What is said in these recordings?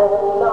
subhanallah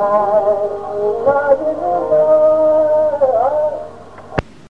I love you.